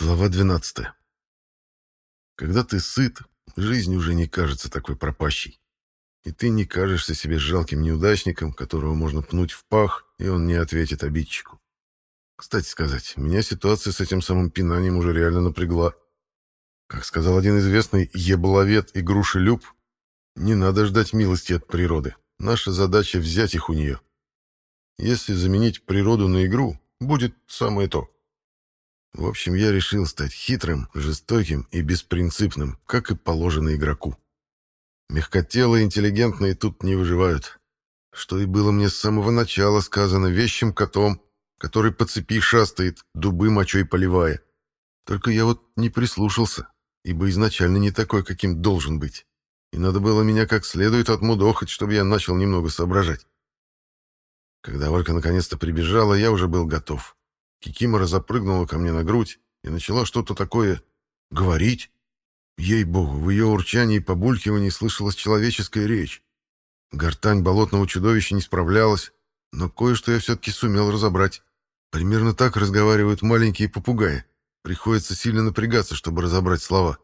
Глава 12. Когда ты сыт, жизнь уже не кажется такой пропащей. И ты не кажешься себе жалким неудачником, которого можно пнуть в пах, и он не ответит обидчику. Кстати сказать, меня ситуация с этим самым пинанием уже реально напрягла. Как сказал один известный ебловед и грушелюб, не надо ждать милости от природы. Наша задача взять их у нее. Если заменить природу на игру, будет самое то. В общем, я решил стать хитрым, жестоким и беспринципным, как и положено игроку. Мягкотелые интеллигентные тут не выживают. Что и было мне с самого начала сказано вещим котом, который по цепи шастает, дубы мочой поливая. Только я вот не прислушался, ибо изначально не такой, каким должен быть. И надо было меня как следует отмудохать, чтобы я начал немного соображать. Когда Олька наконец-то прибежала, я уже был готов. Кикимора запрыгнула ко мне на грудь и начала что-то такое говорить. Ей-богу, в ее урчании и побулькивании слышалась человеческая речь. Гортань болотного чудовища не справлялась, но кое-что я все-таки сумел разобрать. Примерно так разговаривают маленькие попугаи. Приходится сильно напрягаться, чтобы разобрать слова.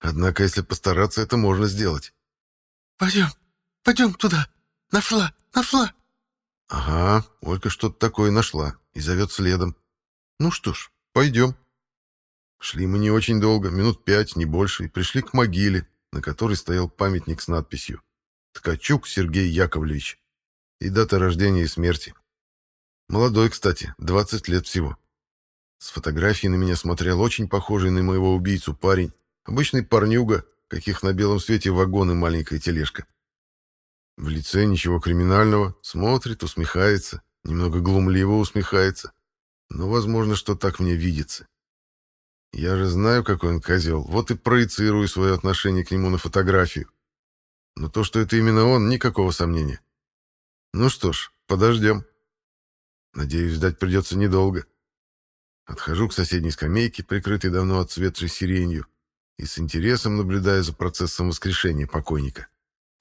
Однако, если постараться, это можно сделать. «Пойдем, пойдем туда. Нашла, нашла!» Ага, Ольга что-то такое нашла и зовет следом. Ну что ж, пойдем. Шли мы не очень долго, минут пять, не больше, и пришли к могиле, на которой стоял памятник с надписью «Ткачук Сергей Яковлевич» и дата рождения и смерти. Молодой, кстати, 20 лет всего. С фотографии на меня смотрел очень похожий на моего убийцу парень, обычный парнюга, каких на белом свете вагон и маленькая тележка. В лице ничего криминального, смотрит, усмехается, немного глумливо усмехается. Но возможно, что так мне видится. Я же знаю, какой он козел, вот и проецирую свое отношение к нему на фотографию. Но то, что это именно он, никакого сомнения. Ну что ж, подождем. Надеюсь, ждать придется недолго. Отхожу к соседней скамейке, прикрытой давно отцветшей сиренью, и с интересом наблюдаю за процессом воскрешения покойника.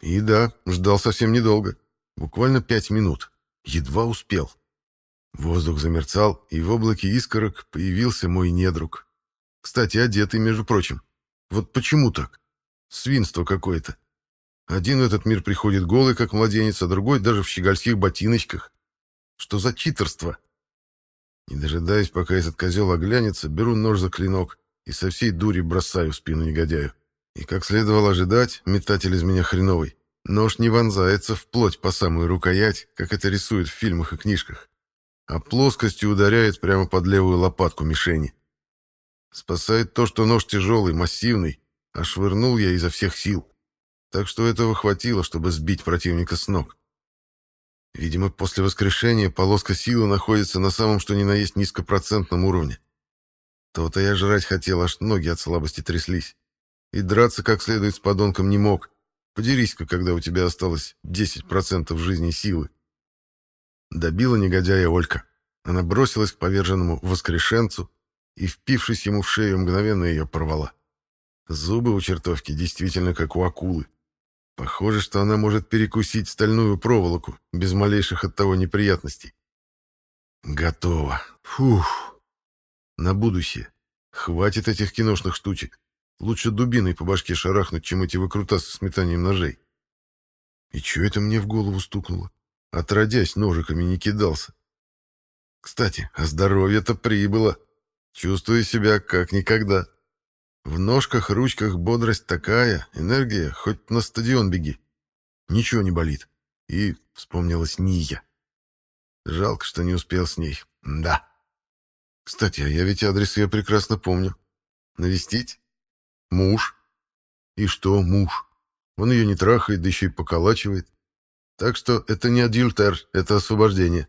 И да, ждал совсем недолго. Буквально пять минут. Едва успел. Воздух замерцал, и в облаке искорок появился мой недруг. Кстати, одетый, между прочим. Вот почему так? Свинство какое-то. Один в этот мир приходит голый, как младенец, а другой даже в щегольских ботиночках. Что за читерство? Не дожидаясь, пока этот козел оглянется, беру нож за клинок и со всей дури бросаю в спину негодяю. И, как следовало ожидать, метатель из меня хреновый. Нож не вонзается вплоть по самую рукоять, как это рисуют в фильмах и книжках, а плоскостью ударяет прямо под левую лопатку мишени. Спасает то, что нож тяжелый, массивный, а швырнул я изо всех сил. Так что этого хватило, чтобы сбить противника с ног. Видимо, после воскрешения полоска силы находится на самом что ни на есть низкопроцентном уровне. То-то я жрать хотел, аж ноги от слабости тряслись. И драться как следует с подонком не мог. Подерись-ка, когда у тебя осталось 10% жизни силы. Добила негодяя Олька. Она бросилась к поверженному воскрешенцу и, впившись ему в шею, мгновенно ее порвала. Зубы у чертовки действительно как у акулы. Похоже, что она может перекусить стальную проволоку без малейших от того неприятностей. Готово. Фух. На будущее. Хватит этих киношных штучек. Лучше дубиной по башке шарахнуть, чем эти выкрутасы с метанием ножей. И что это мне в голову стукнуло? Отродясь, ножиками не кидался. Кстати, а здоровье-то прибыло. Чувствую себя как никогда. В ножках, ручках бодрость такая, энергия, хоть на стадион беги. Ничего не болит. И вспомнилась Ния. Жалко, что не успел с ней. Да. Кстати, а я ведь адрес ее прекрасно помню. Навестить? Муж. И что муж? Он ее не трахает, да еще и поколачивает. Так что это не адюльтер, это освобождение.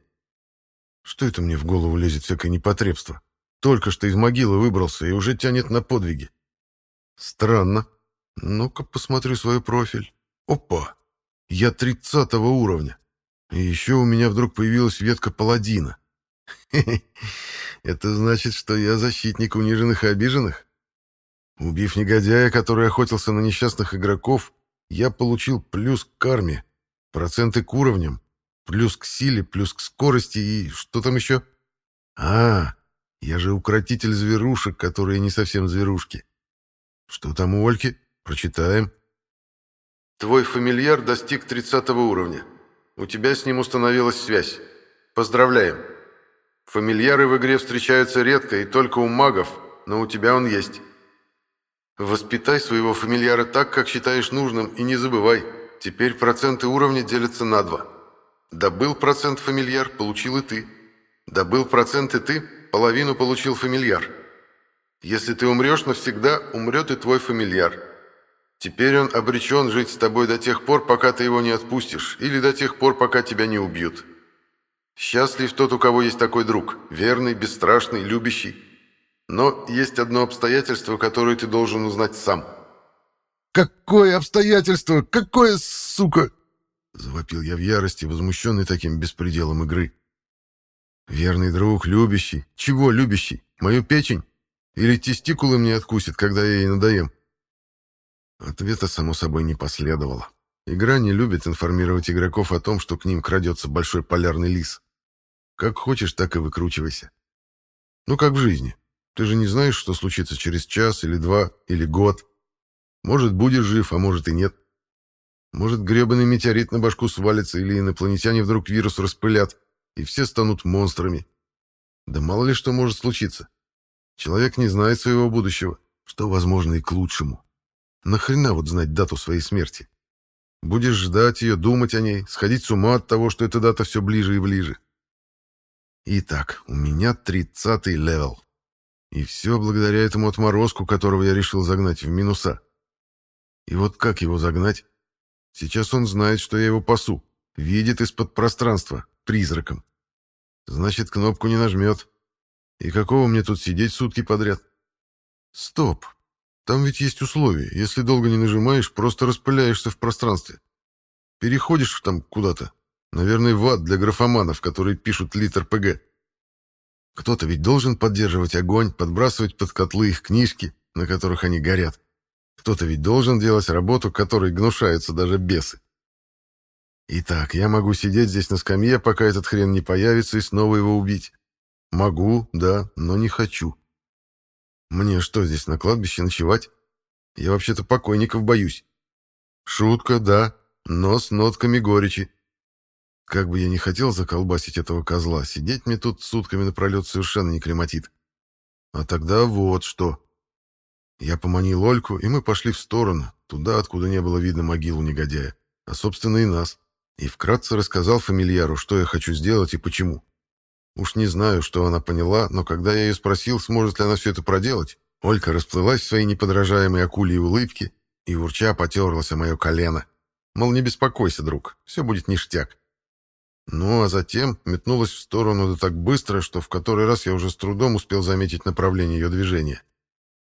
Что это мне в голову лезет всякое непотребство? Только что из могилы выбрался и уже тянет на подвиги. Странно. Ну-ка посмотрю свой профиль. Опа! Я тридцатого уровня. И еще у меня вдруг появилась ветка паладина. Это значит, что я защитник униженных и обиженных? Убив негодяя, который охотился на несчастных игроков, я получил плюс к карме, проценты к уровням, плюс к силе, плюс к скорости и что там еще? А, Я же укротитель зверушек, которые не совсем зверушки. Что там у Ольки? Прочитаем. Твой фамильяр достиг 30 уровня. У тебя с ним установилась связь. Поздравляем. Фамильяры в игре встречаются редко и только у магов, но у тебя он есть. Воспитай своего фамильяра так, как считаешь нужным, и не забывай, теперь проценты уровня делятся на два. Добыл процент фамильяр, получил и ты. Добыл процент и ты, половину получил фамильяр. Если ты умрешь навсегда, умрет и твой фамильяр. Теперь он обречен жить с тобой до тех пор, пока ты его не отпустишь, или до тех пор, пока тебя не убьют. Счастлив тот, у кого есть такой друг, верный, бесстрашный, любящий. Но есть одно обстоятельство, которое ты должен узнать сам. «Какое обстоятельство? Какое, сука?» Завопил я в ярости, возмущенный таким беспределом игры. «Верный друг, любящий. Чего любящий? Мою печень? Или тестикулы мне откусит, когда я ей надоем?» Ответа, само собой, не последовало. Игра не любит информировать игроков о том, что к ним крадется большой полярный лис. Как хочешь, так и выкручивайся. Ну, как в жизни. Ты же не знаешь, что случится через час или два или год. Может, будешь жив, а может и нет. Может, гребаный метеорит на башку свалится, или инопланетяне вдруг вирус распылят, и все станут монстрами. Да мало ли что может случиться. Человек не знает своего будущего, что, возможно, и к лучшему. Нахрена вот знать дату своей смерти? Будешь ждать ее, думать о ней, сходить с ума от того, что эта дата все ближе и ближе. Итак, у меня тридцатый левел. И все благодаря этому отморозку, которого я решил загнать в минуса. И вот как его загнать? Сейчас он знает, что я его пасу. Видит из-под пространства, призраком. Значит, кнопку не нажмет. И какого мне тут сидеть сутки подряд? Стоп. Там ведь есть условия. Если долго не нажимаешь, просто распыляешься в пространстве. Переходишь там куда-то. Наверное, в ад для графоманов, которые пишут литр ПГ. Кто-то ведь должен поддерживать огонь, подбрасывать под котлы их книжки, на которых они горят. Кто-то ведь должен делать работу, которой гнушаются даже бесы. Итак, я могу сидеть здесь на скамье, пока этот хрен не появится, и снова его убить. Могу, да, но не хочу. Мне что, здесь на кладбище ночевать? Я вообще-то покойников боюсь. Шутка, да, но с нотками горечи. Как бы я не хотел заколбасить этого козла, сидеть мне тут сутками напролет совершенно не крематит. А тогда вот что. Я поманил Ольку, и мы пошли в сторону, туда, откуда не было видно могилу негодяя, а, собственно, и нас. И вкратце рассказал фамильяру, что я хочу сделать и почему. Уж не знаю, что она поняла, но когда я ее спросил, сможет ли она все это проделать, Олька расплылась в своей неподражаемой акульей улыбке и урча потерлась о мое колено. Мол, не беспокойся, друг, все будет ништяк. Ну, а затем метнулась в сторону да так быстро, что в который раз я уже с трудом успел заметить направление ее движения.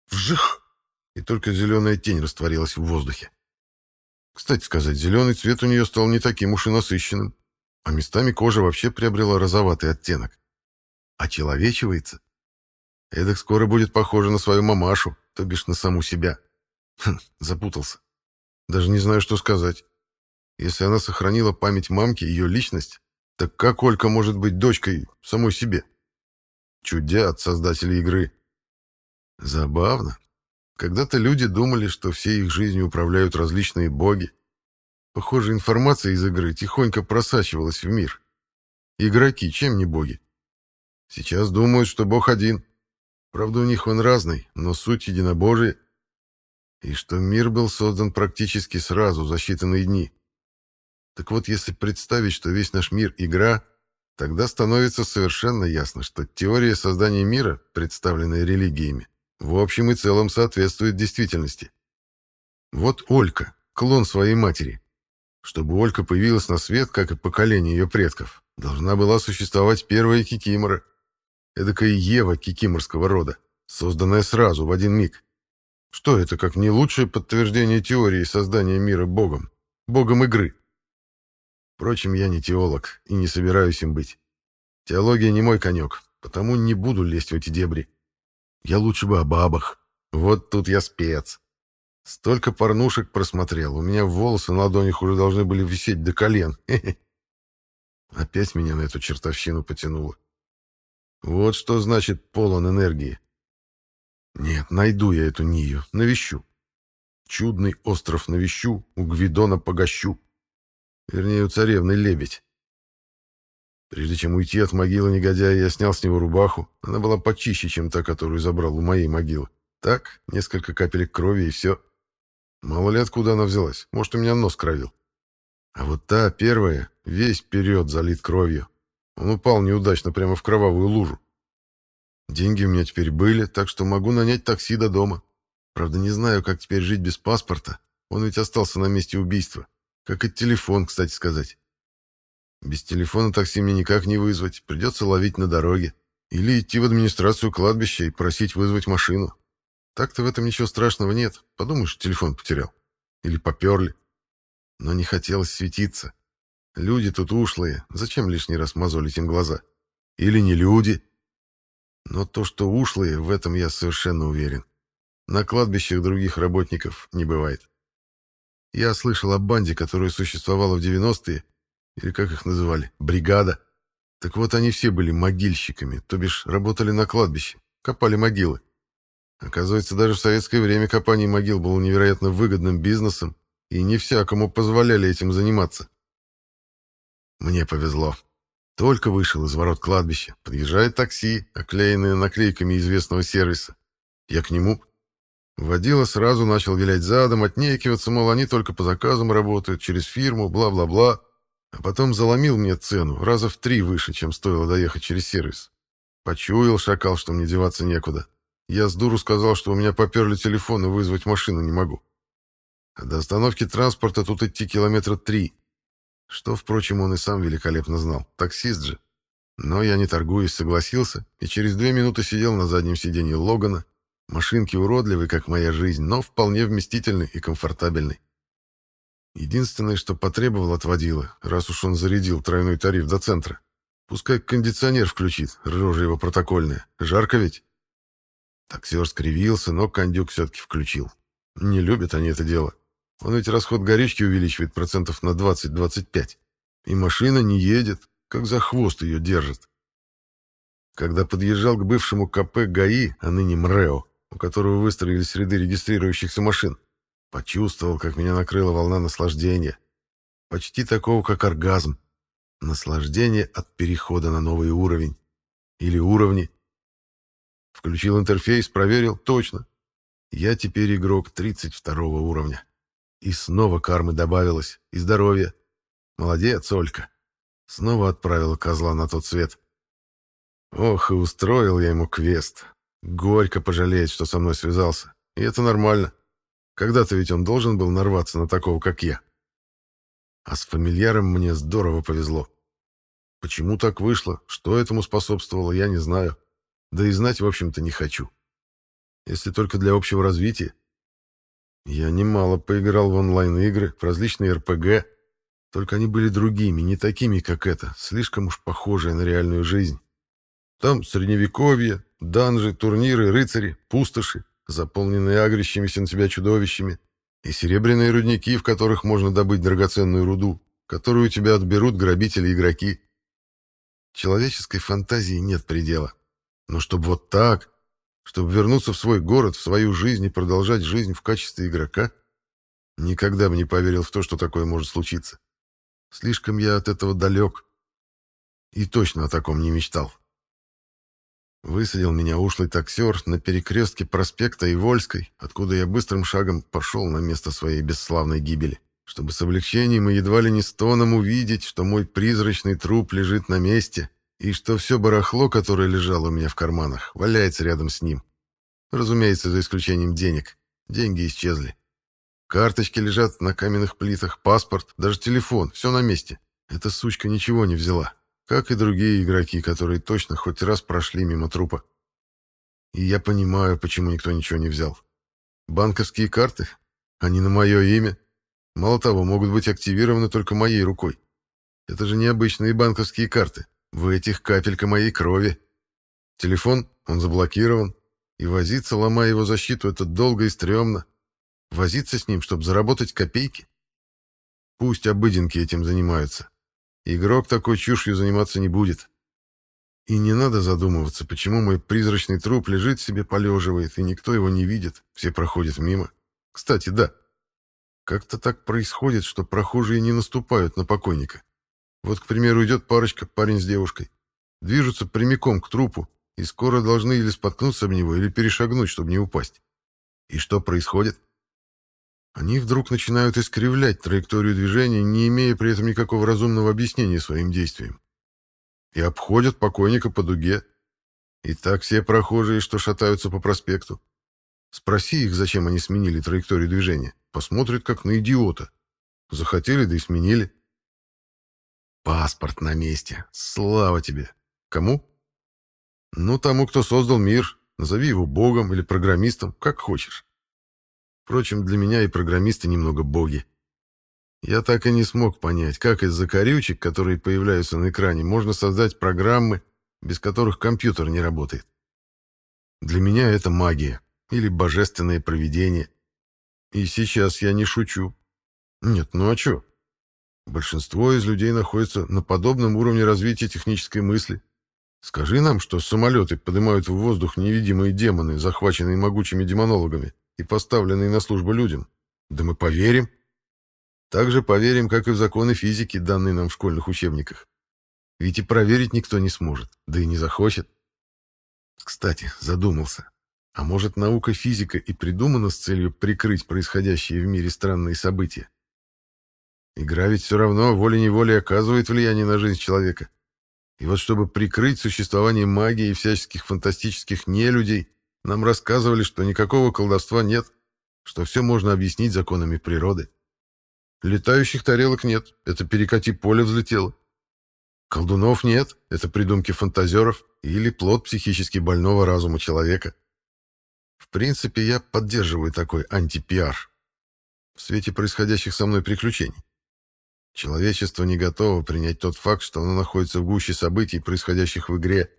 Вжих! И только зеленая тень растворилась в воздухе. Кстати сказать, зеленый цвет у нее стал не таким уж и насыщенным, а местами кожа вообще приобрела розоватый оттенок очеловечивается. Эдак скоро будет похоже на свою мамашу, то бишь на саму себя. Хм, запутался. Даже не знаю, что сказать. Если она сохранила память мамки, ее личность, так как Олька может быть дочкой самой себе? Чудя от создателей игры. Забавно. Когда-то люди думали, что всей их жизнью управляют различные боги. Похоже, информация из игры тихонько просачивалась в мир. Игроки, чем не боги? Сейчас думают, что Бог один. Правда, у них он разный, но суть единобожия. И что мир был создан практически сразу, за считанные дни. Так вот, если представить, что весь наш мир — игра, тогда становится совершенно ясно, что теория создания мира, представленная религиями, в общем и целом соответствует действительности. Вот Олька, клон своей матери. Чтобы Олька появилась на свет, как и поколение ее предков, должна была существовать первая Кикимора — Эдакая Ева кикиморского рода, созданная сразу, в один миг. Что это, как не лучшее подтверждение теории создания мира Богом? Богом игры. Впрочем, я не теолог и не собираюсь им быть. Теология не мой конек, потому не буду лезть в эти дебри. Я лучше бы о бабах. Вот тут я спец. Столько порнушек просмотрел, у меня волосы на ладонях уже должны были висеть до колен. Опять меня на эту чертовщину потянуло. Вот что значит полон энергии. Нет, найду я эту Нию, навещу. Чудный остров навещу, у Гвидона погощу. Вернее, у царевны лебедь. Прежде чем уйти от могилы негодяя, я снял с него рубаху. Она была почище, чем та, которую забрал у моей могилы. Так, несколько капелек крови и все. Мало ли откуда она взялась. Может, у меня нос кровил. А вот та, первая, весь вперед залит кровью. Он упал неудачно прямо в кровавую лужу. Деньги у меня теперь были, так что могу нанять такси до дома. Правда, не знаю, как теперь жить без паспорта. Он ведь остался на месте убийства. Как и телефон, кстати сказать. Без телефона такси мне никак не вызвать. Придется ловить на дороге. Или идти в администрацию кладбища и просить вызвать машину. Так-то в этом ничего страшного нет. Подумаешь, телефон потерял. Или поперли. Но не хотелось светиться. Люди тут ушлые. Зачем лишний раз мозолить им глаза? Или не люди? Но то, что ушлые, в этом я совершенно уверен. На кладбищах других работников не бывает. Я слышал о банде, которая существовала в 90-е, или как их называли, бригада. Так вот, они все были могильщиками, то бишь работали на кладбище, копали могилы. Оказывается, даже в советское время копание могил было невероятно выгодным бизнесом, и не всякому позволяли этим заниматься. Мне повезло. Только вышел из ворот кладбища, подъезжает такси, оклеенное наклейками известного сервиса. Я к нему. Водила сразу начал вилять задом, отнекиваться, мол, они только по заказам работают, через фирму, бла-бла-бла. А потом заломил мне цену, раза в три выше, чем стоило доехать через сервис. Почуял шакал, что мне деваться некуда. Я с дуру сказал, что у меня поперли телефон и вызвать машину не могу. А до остановки транспорта тут идти километра три. Что, впрочем, он и сам великолепно знал. Таксист же. Но я не торгуюсь, согласился, и через две минуты сидел на заднем сиденье Логана. Машинки уродливые, как моя жизнь, но вполне вместительный и комфортабельный. Единственное, что потребовал от водила, раз уж он зарядил тройной тариф до центра. Пускай кондиционер включит, рожа его протокольная. Жарко ведь? Таксер скривился, но кондюк все-таки включил. Не любят они это дело. Он ведь расход горючки увеличивает процентов на 20-25. И машина не едет, как за хвост ее держит. Когда подъезжал к бывшему КП ГАИ, а ныне МРЭО, у которого выстроились ряды регистрирующихся машин, Почувствовал, как меня накрыла волна наслаждения. Почти такого, как оргазм. Наслаждение от перехода на новый уровень. Или уровни. Включил интерфейс, проверил. Точно. Я теперь игрок 32 уровня. И снова кармы добавилось. И здоровья. Молодец, Олька. Снова отправила козла на тот свет. Ох, и устроил я ему квест. Горько пожалеет, что со мной связался. И это нормально. Когда-то ведь он должен был нарваться на такого, как я. А с фамильяром мне здорово повезло. Почему так вышло, что этому способствовало, я не знаю. Да и знать, в общем-то, не хочу. Если только для общего развития. Я немало поиграл в онлайн-игры, в различные РПГ, только они были другими, не такими, как это, слишком уж похожие на реальную жизнь. Там средневековье, данжи, турниры, рыцари, пустоши, заполненные агрящимися на тебя чудовищами, и серебряные рудники, в которых можно добыть драгоценную руду, которую у тебя отберут грабители-игроки. Человеческой фантазии нет предела. Но чтобы вот так, чтобы вернуться в свой город, в свою жизнь и продолжать жизнь в качестве игрока, никогда бы не поверил в то, что такое может случиться. Слишком я от этого далек. И точно о таком не мечтал. Высадил меня ушлый таксер на перекрестке проспекта и Вольской, откуда я быстрым шагом пошел на место своей бесславной гибели, чтобы с облегчением и едва ли не стоном увидеть, что мой призрачный труп лежит на месте и что все барахло, которое лежало у меня в карманах, валяется рядом с ним. Разумеется, за исключением денег. Деньги исчезли. Карточки лежат на каменных плитах, паспорт, даже телефон, все на месте. Эта сучка ничего не взяла как и другие игроки, которые точно хоть раз прошли мимо трупа. И я понимаю, почему никто ничего не взял. Банковские карты? Они на мое имя. Мало того, могут быть активированы только моей рукой. Это же необычные банковские карты. В этих капелька моей крови. Телефон, он заблокирован. И возиться, ломая его защиту, это долго и стрёмно. Возиться с ним, чтобы заработать копейки? Пусть обыденки этим занимаются. Игрок такой чушью заниматься не будет. И не надо задумываться, почему мой призрачный труп лежит себе, полеживает, и никто его не видит, все проходят мимо. Кстати, да, как-то так происходит, что прохожие не наступают на покойника. Вот, к примеру, идет парочка, парень с девушкой. Движутся прямиком к трупу, и скоро должны или споткнуться об него, или перешагнуть, чтобы не упасть. И что происходит? Они вдруг начинают искривлять траекторию движения, не имея при этом никакого разумного объяснения своим действиям. И обходят покойника по дуге. И так все прохожие, что шатаются по проспекту. Спроси их, зачем они сменили траекторию движения. Посмотрят, как на идиота. Захотели, да и сменили. Паспорт на месте. Слава тебе. Кому? Ну, тому, кто создал мир. Назови его богом или программистом, как хочешь. Впрочем, для меня и программисты немного боги. Я так и не смог понять, как из закорючек, которые появляются на экране, можно создать программы, без которых компьютер не работает. Для меня это магия или божественное провидение. И сейчас я не шучу. Нет, ну а что? Большинство из людей находится на подобном уровне развития технической мысли. Скажи нам, что самолеты поднимают в воздух невидимые демоны, захваченные могучими демонологами и поставленные на службу людям. Да мы поверим. Так же поверим, как и в законы физики, данные нам в школьных учебниках. Ведь и проверить никто не сможет, да и не захочет. Кстати, задумался. А может, наука физика и придумана с целью прикрыть происходящие в мире странные события? Игра ведь все равно волей-неволей оказывает влияние на жизнь человека. И вот чтобы прикрыть существование магии и всяческих фантастических нелюдей, нам рассказывали, что никакого колдовства нет, что все можно объяснить законами природы. Летающих тарелок нет, это перекати поле взлетело. Колдунов нет, это придумки фантазеров или плод психически больного разума человека. В принципе, я поддерживаю такой антипиар в свете происходящих со мной приключений. Человечество не готово принять тот факт, что оно находится в гуще событий, происходящих в игре.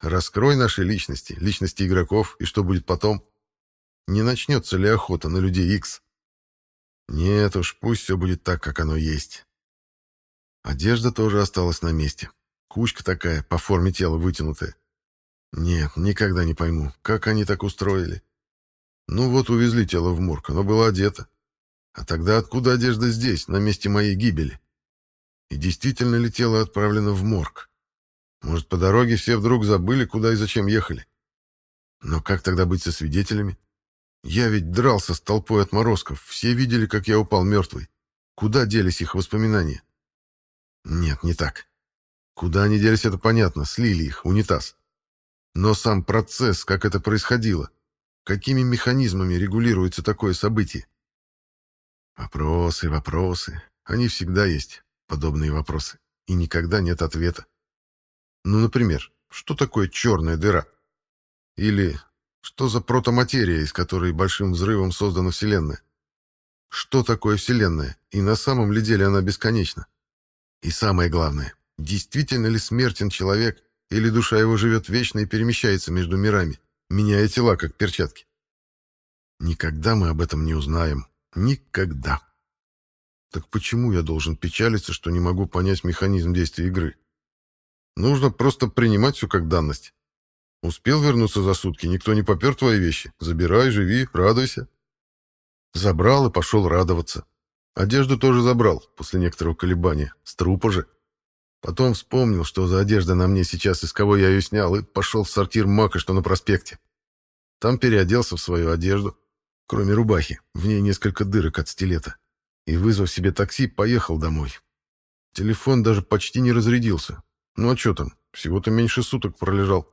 Раскрой наши личности, личности игроков, и что будет потом? Не начнется ли охота на людей X? Нет уж, пусть все будет так, как оно есть. Одежда тоже осталась на месте. Кучка такая, по форме тела вытянутая. Нет, никогда не пойму, как они так устроили. Ну вот увезли тело в морг, оно было одето. А тогда откуда одежда здесь, на месте моей гибели? И действительно ли тело отправлено в морг? Может, по дороге все вдруг забыли, куда и зачем ехали? Но как тогда быть со свидетелями? Я ведь дрался с толпой отморозков, все видели, как я упал мертвый. Куда делись их воспоминания? Нет, не так. Куда они делись, это понятно, слили их, унитаз. Но сам процесс, как это происходило, какими механизмами регулируется такое событие? Вопросы, вопросы. Они всегда есть, подобные вопросы. И никогда нет ответа. Ну, например, что такое черная дыра? Или что за протоматерия, из которой большим взрывом создана Вселенная? Что такое Вселенная? И на самом ли деле она бесконечна? И самое главное, действительно ли смертен человек, или душа его живет вечно и перемещается между мирами, меняя тела, как перчатки? Никогда мы об этом не узнаем. Никогда. Так почему я должен печалиться, что не могу понять механизм действия игры? Нужно просто принимать все как данность. Успел вернуться за сутки, никто не попер твои вещи. Забирай, живи, радуйся. Забрал и пошел радоваться. Одежду тоже забрал, после некоторого колебания. С трупа же. Потом вспомнил, что за одежда на мне сейчас, из кого я ее снял, и пошел в сортир Мака, что на проспекте. Там переоделся в свою одежду, кроме рубахи, в ней несколько дырок от стилета. И, вызвав себе такси, поехал домой. Телефон даже почти не разрядился. Ну а что там, всего-то меньше суток пролежал.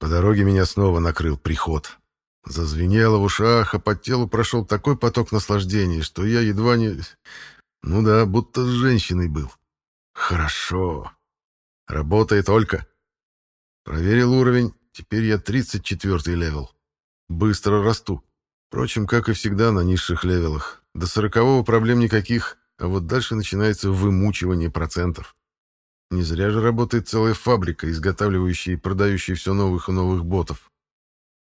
По дороге меня снова накрыл приход. Зазвенело в ушах, а по телу прошел такой поток наслаждений, что я едва не... Ну да, будто с женщиной был. Хорошо. Работает только. Проверил уровень, теперь я 34 левел. Быстро расту. Впрочем, как и всегда на низших левелах. До сорокового проблем никаких, а вот дальше начинается вымучивание процентов. Не зря же работает целая фабрика, изготавливающая и продающая все новых и новых ботов.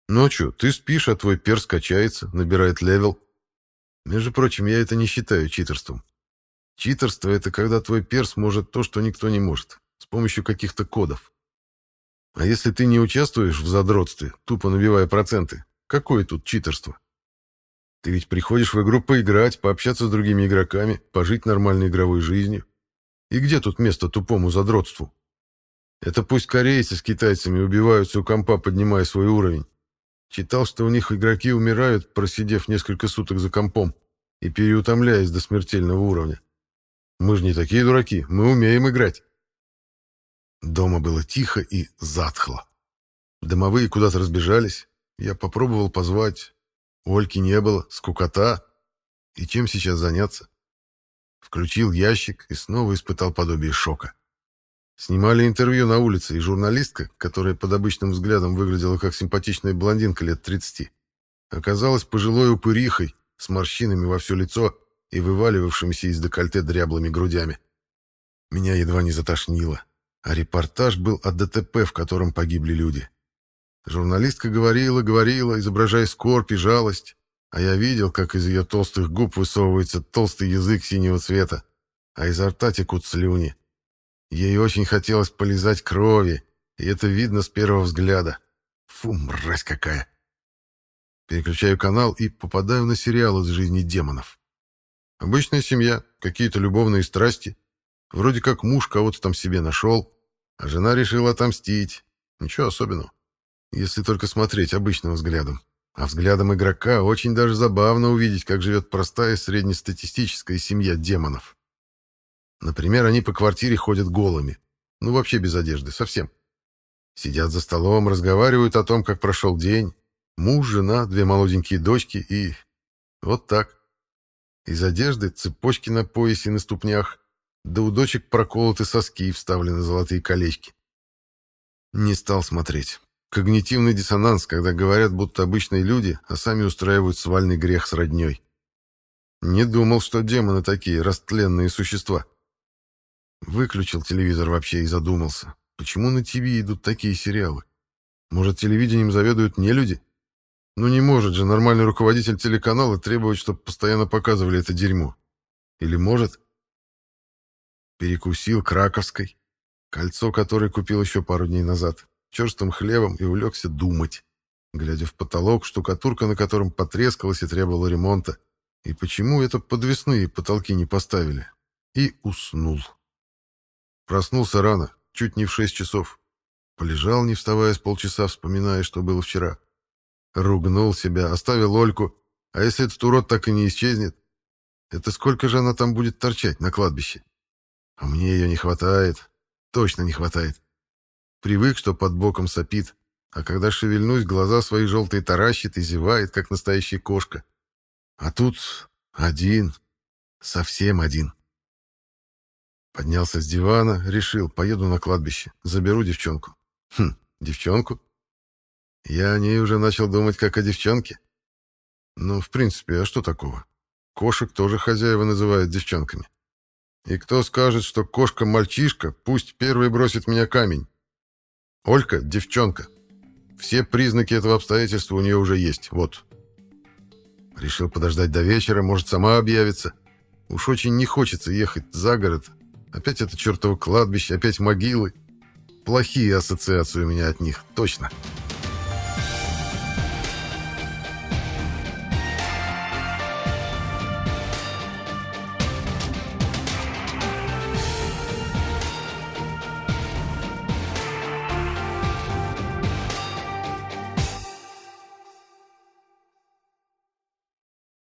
Что, ты спишь, а твой перс качается, набирает левел. Между прочим, я это не считаю читерством. Читерство — это когда твой перс может то, что никто не может. с помощью каких-то кодов. А если ты не участвуешь в задротстве, тупо набивая проценты, какое тут читерство? Ты ведь приходишь в игру поиграть, пообщаться с другими игроками, пожить нормальной игровой жизнью. И где тут место тупому задротству? Это пусть корейцы с китайцами убиваются у компа, поднимая свой уровень. Читал, что у них игроки умирают, просидев несколько суток за компом и переутомляясь до смертельного уровня. Мы же не такие дураки, мы умеем играть. Дома было тихо и затхло. Домовые куда-то разбежались. Я попробовал позвать. Ольки не было, скукота. И чем сейчас заняться? Включил ящик и снова испытал подобие шока. Снимали интервью на улице, и журналистка, которая под обычным взглядом выглядела как симпатичная блондинка лет 30, оказалась пожилой упырихой с морщинами во все лицо и вываливавшимися из декольте дряблыми грудями. Меня едва не затошнило, а репортаж был о ДТП, в котором погибли люди. Журналистка говорила, говорила, изображая скорбь и жалость, а я видел, как из ее толстых губ высовывается толстый язык синего цвета, а изо рта текут слюни. Ей очень хотелось полизать крови, и это видно с первого взгляда. Фу, мразь какая! Переключаю канал и попадаю на сериал из жизни демонов. Обычная семья, какие-то любовные страсти. Вроде как муж кого-то там себе нашел, а жена решила отомстить. Ничего особенного. Если только смотреть обычным взглядом. А взглядом игрока очень даже забавно увидеть, как живет простая среднестатистическая семья демонов. Например, они по квартире ходят голыми. Ну, вообще без одежды, совсем. Сидят за столом, разговаривают о том, как прошел день. Муж, жена, две молоденькие дочки и... Вот так. Из одежды цепочки на поясе и на ступнях, да у дочек проколоты соски и вставлены золотые колечки. Не стал смотреть. Когнитивный диссонанс, когда говорят, будто обычные люди, а сами устраивают свальный грех с родней. Не думал, что демоны такие растленные существа. Выключил телевизор вообще и задумался. Почему на ТВ идут такие сериалы? Может, телевидением заведуют не люди? Ну не может же нормальный руководитель телеканала требовать, чтобы постоянно показывали это дерьмо. Или может? Перекусил краковской, кольцо которое купил еще пару дней назад, черстым хлебом и улегся думать, глядя в потолок, штукатурка на котором потрескалась и требовала ремонта. И почему это подвесные потолки не поставили? И уснул. Проснулся рано, чуть не в шесть часов. Полежал, не вставая с полчаса, вспоминая, что было вчера. Ругнул себя, оставил Ольку. А если этот урод так и не исчезнет? Это сколько же она там будет торчать на кладбище? А мне ее не хватает. Точно не хватает. Привык, что под боком сопит, а когда шевельнусь, глаза свои желтые таращит и зевает, как настоящая кошка. А тут один, совсем один. Поднялся с дивана, решил, поеду на кладбище, заберу девчонку. Хм, девчонку? Я о ней уже начал думать как о девчонке. Ну, в принципе, а что такого? Кошек тоже хозяева называют девчонками. И кто скажет, что кошка-мальчишка, пусть первый бросит меня камень. Олька — девчонка. Все признаки этого обстоятельства у нее уже есть, вот. Решил подождать до вечера, может, сама объявится. Уж очень не хочется ехать за город, Опять это чертово кладбище, опять могилы. Плохие ассоциации у меня от них, точно. Точно.